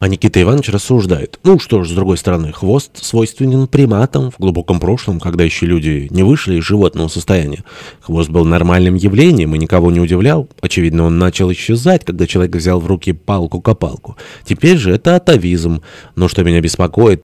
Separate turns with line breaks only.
А Никита Иванович рассуждает. Ну что ж, с другой стороны, хвост свойственен приматам в глубоком прошлом, когда еще люди не вышли из животного состояния. Хвост был нормальным явлением и никого не удивлял. Очевидно, он начал исчезать, когда человек взял в руки палку-копалку. Теперь же это атовизм. Но что меня беспокоит,